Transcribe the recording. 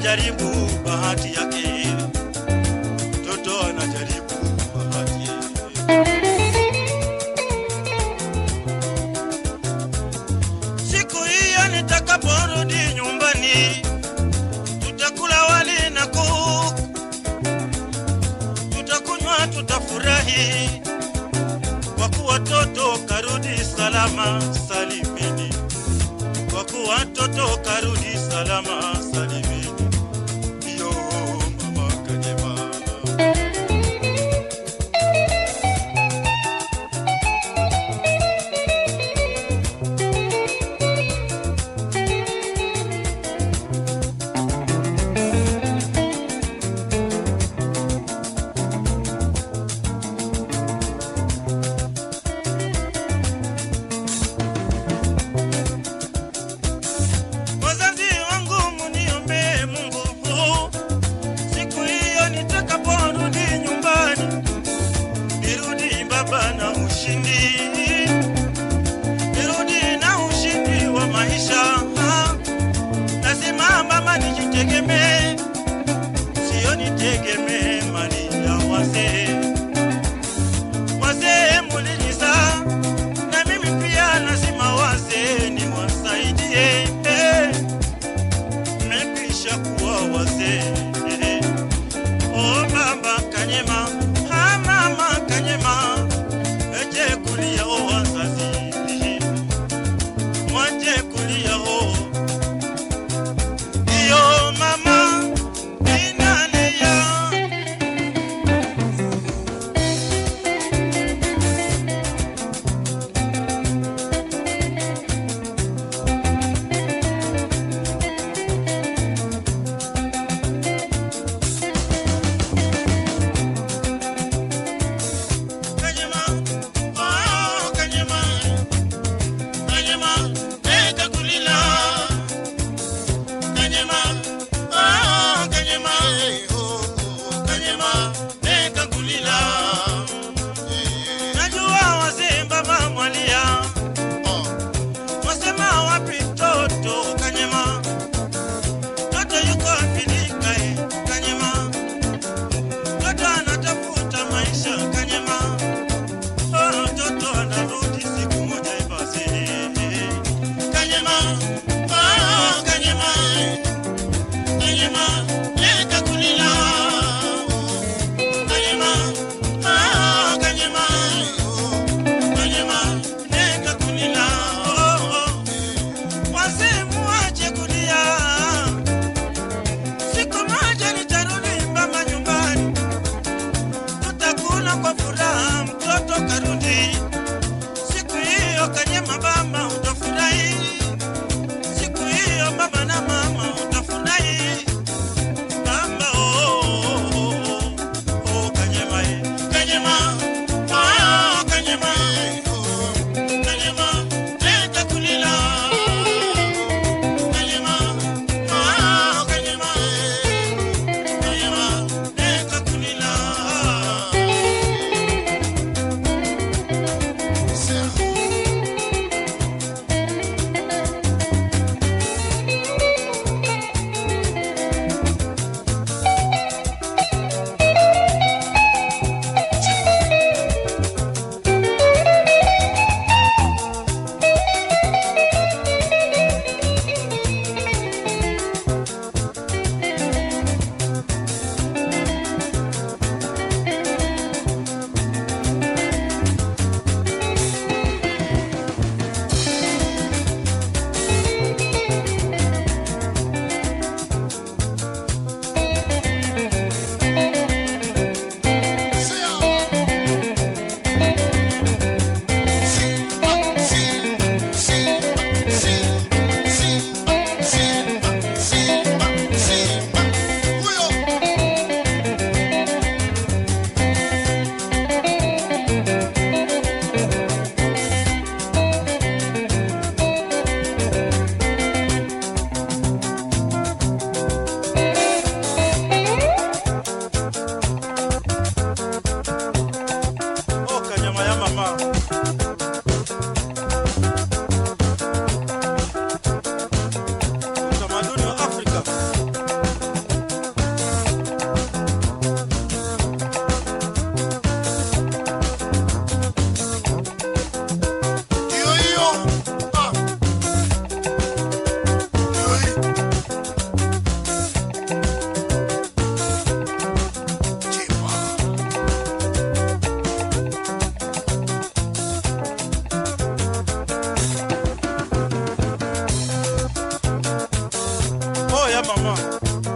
anajaribu bahati yake, mtoto anajaribu bahati yake. Siku hiyo nitakaporudi nyumbani, tutakula wali na kuku, tutakunywa, tutafurahi, kwa kuwa toto karudi salama salimini, kwa kuwa toto karudi salama salimini. But no. mama.